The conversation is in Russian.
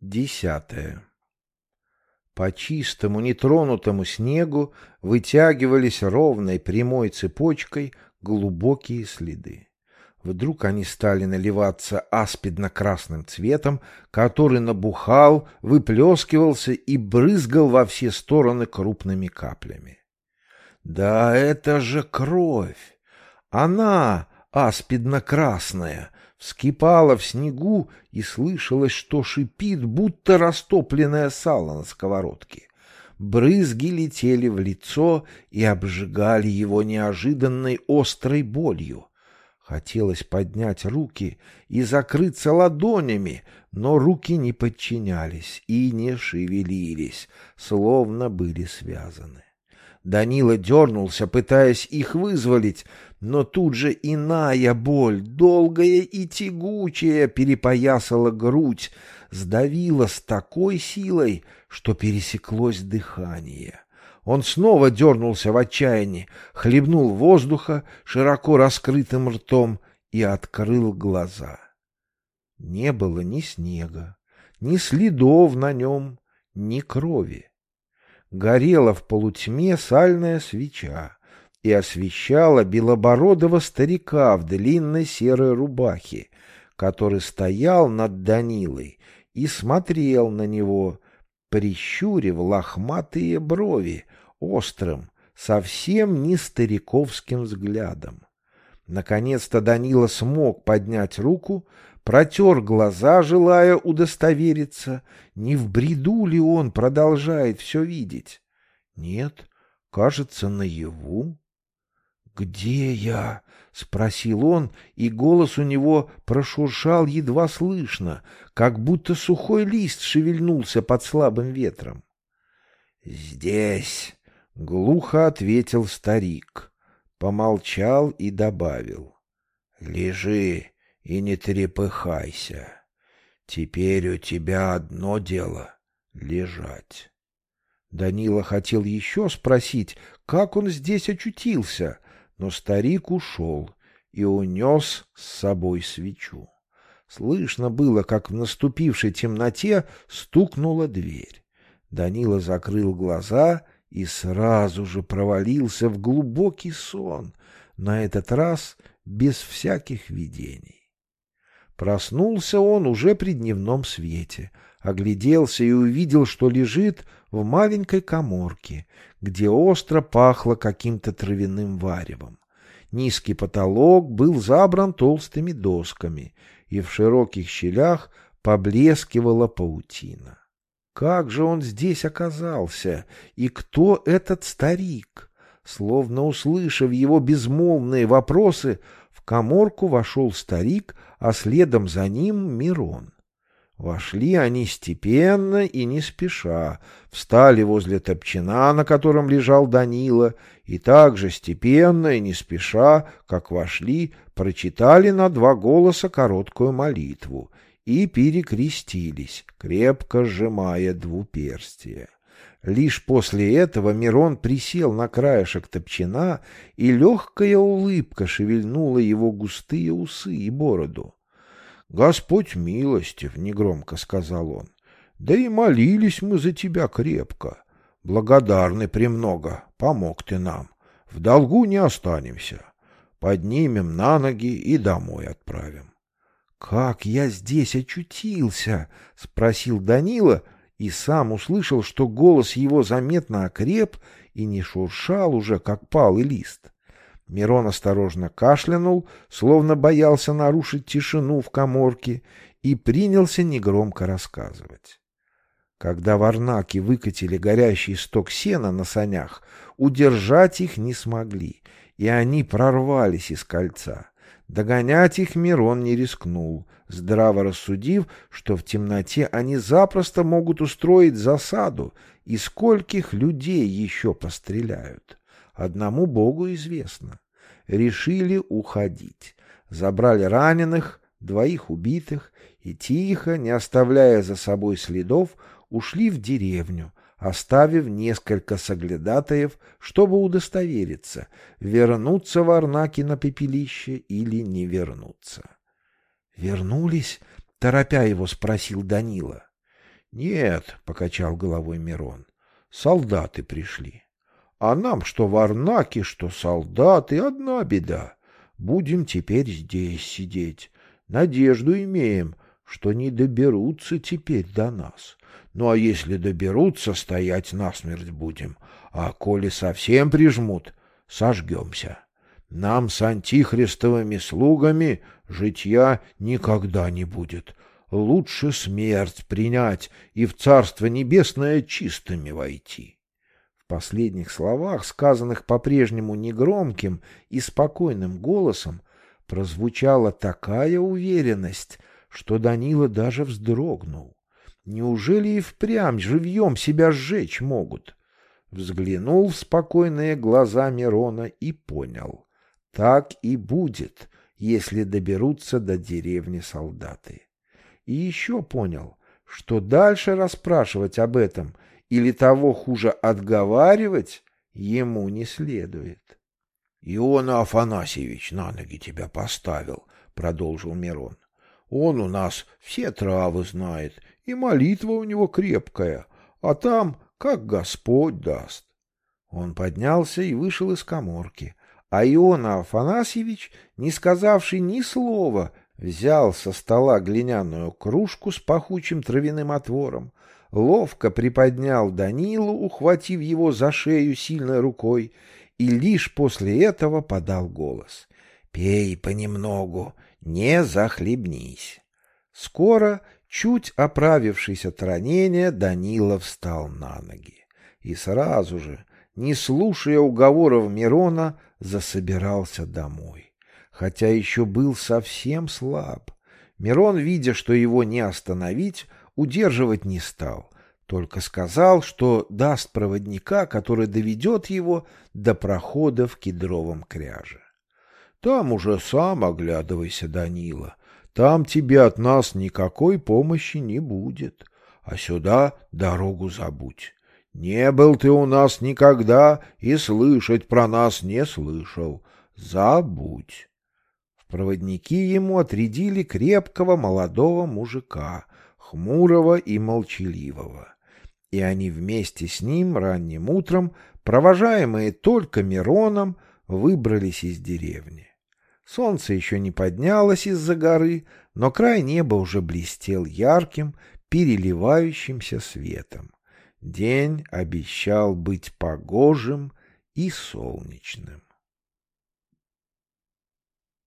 Десятое. По чистому, нетронутому снегу вытягивались ровной прямой цепочкой глубокие следы. Вдруг они стали наливаться аспидно-красным цветом, который набухал, выплескивался и брызгал во все стороны крупными каплями. Да это же кровь! Она, аспидно-красная, вскипала в снегу и слышалось, что шипит, будто растопленное сало на сковородке. Брызги летели в лицо и обжигали его неожиданной острой болью. Хотелось поднять руки и закрыться ладонями, но руки не подчинялись и не шевелились, словно были связаны. Данила дернулся, пытаясь их вызволить, но тут же иная боль, долгая и тягучая, перепоясала грудь, сдавила с такой силой, что пересеклось дыхание. Он снова дернулся в отчаянии, хлебнул воздуха широко раскрытым ртом и открыл глаза. Не было ни снега, ни следов на нем, ни крови. Горела в полутьме сальная свеча и освещала белобородого старика в длинной серой рубахе, который стоял над Данилой и смотрел на него, прищурив лохматые брови острым, совсем не стариковским взглядом. Наконец-то Данила смог поднять руку, протер глаза, желая удостовериться, не в бреду ли он продолжает все видеть. Нет, кажется, наяву. «Где я?» — спросил он, и голос у него прошуршал едва слышно, как будто сухой лист шевельнулся под слабым ветром. «Здесь!» — глухо ответил старик, помолчал и добавил. «Лежи и не трепыхайся. Теперь у тебя одно дело — лежать». Данила хотел еще спросить, как он здесь очутился, но старик ушел и унес с собой свечу. Слышно было, как в наступившей темноте стукнула дверь. Данила закрыл глаза и сразу же провалился в глубокий сон, на этот раз без всяких видений. Проснулся он уже при дневном свете, огляделся и увидел, что лежит в маленькой коморке, где остро пахло каким-то травяным варевом. Низкий потолок был забран толстыми досками, и в широких щелях поблескивала паутина. Как же он здесь оказался? И кто этот старик? Словно услышав его безмолвные вопросы, коморку вошел старик, а следом за ним Мирон. Вошли они степенно и не спеша, встали возле топчина, на котором лежал Данила, и также степенно и не спеша, как вошли, прочитали на два голоса короткую молитву и перекрестились, крепко сжимая двуперстие. Лишь после этого Мирон присел на краешек топчина, и легкая улыбка шевельнула его густые усы и бороду. Господь милостив, — негромко сказал он, — да и молились мы за тебя крепко. Благодарны премного, помог ты нам. В долгу не останемся. Поднимем на ноги и домой отправим. — Как я здесь очутился? — спросил Данила, и сам услышал, что голос его заметно окреп и не шуршал уже, как палый лист. Мирон осторожно кашлянул, словно боялся нарушить тишину в коморке, и принялся негромко рассказывать. Когда варнаки выкатили горящий сток сена на санях, удержать их не смогли, и они прорвались из кольца. Догонять их Мирон не рискнул, здраво рассудив, что в темноте они запросто могут устроить засаду, и скольких людей еще постреляют. Одному Богу известно. Решили уходить. Забрали раненых, двоих убитых, и тихо, не оставляя за собой следов, ушли в деревню, оставив несколько соглядатаев, чтобы удостовериться, вернуться в Арнаки на пепелище или не вернуться. «Вернулись?» — торопя его спросил Данила. — Нет, — покачал головой Мирон, — солдаты пришли. А нам что варнаки, что солдаты, одна беда. Будем теперь здесь сидеть. Надежду имеем, что не доберутся теперь до нас. Ну а если доберутся, стоять насмерть будем. А коли совсем прижмут, сожгемся. Нам с антихристовыми слугами житья никогда не будет. Лучше смерть принять и в Царство Небесное чистыми войти последних словах, сказанных по-прежнему негромким и спокойным голосом, прозвучала такая уверенность, что Данила даже вздрогнул. Неужели и впрямь живьем себя сжечь могут? Взглянул в спокойные глаза Мирона и понял. Так и будет, если доберутся до деревни солдаты. И еще понял, что дальше расспрашивать об этом — или того хуже отговаривать ему не следует. — Иона Афанасьевич на ноги тебя поставил, — продолжил Мирон. — Он у нас все травы знает, и молитва у него крепкая, а там как Господь даст. Он поднялся и вышел из коморки, а Иона Афанасьевич, не сказавший ни слова, взял со стола глиняную кружку с пахучим травяным отвором, ловко приподнял Данилу, ухватив его за шею сильной рукой, и лишь после этого подал голос. «Пей понемногу, не захлебнись». Скоро, чуть оправившись от ранения, Данила встал на ноги и сразу же, не слушая уговоров Мирона, засобирался домой, хотя еще был совсем слаб. Мирон, видя, что его не остановить, удерживать не стал, только сказал, что даст проводника, который доведет его до прохода в кедровом кряже. Там уже сам оглядывайся, Данила. Там тебе от нас никакой помощи не будет. А сюда дорогу забудь. Не был ты у нас никогда и слышать про нас не слышал. Забудь. В проводники ему отрядили крепкого молодого мужика, хмурого и молчаливого. И они вместе с ним ранним утром, провожаемые только Мироном, выбрались из деревни. Солнце еще не поднялось из-за горы, но край неба уже блестел ярким, переливающимся светом. День обещал быть погожим и солнечным.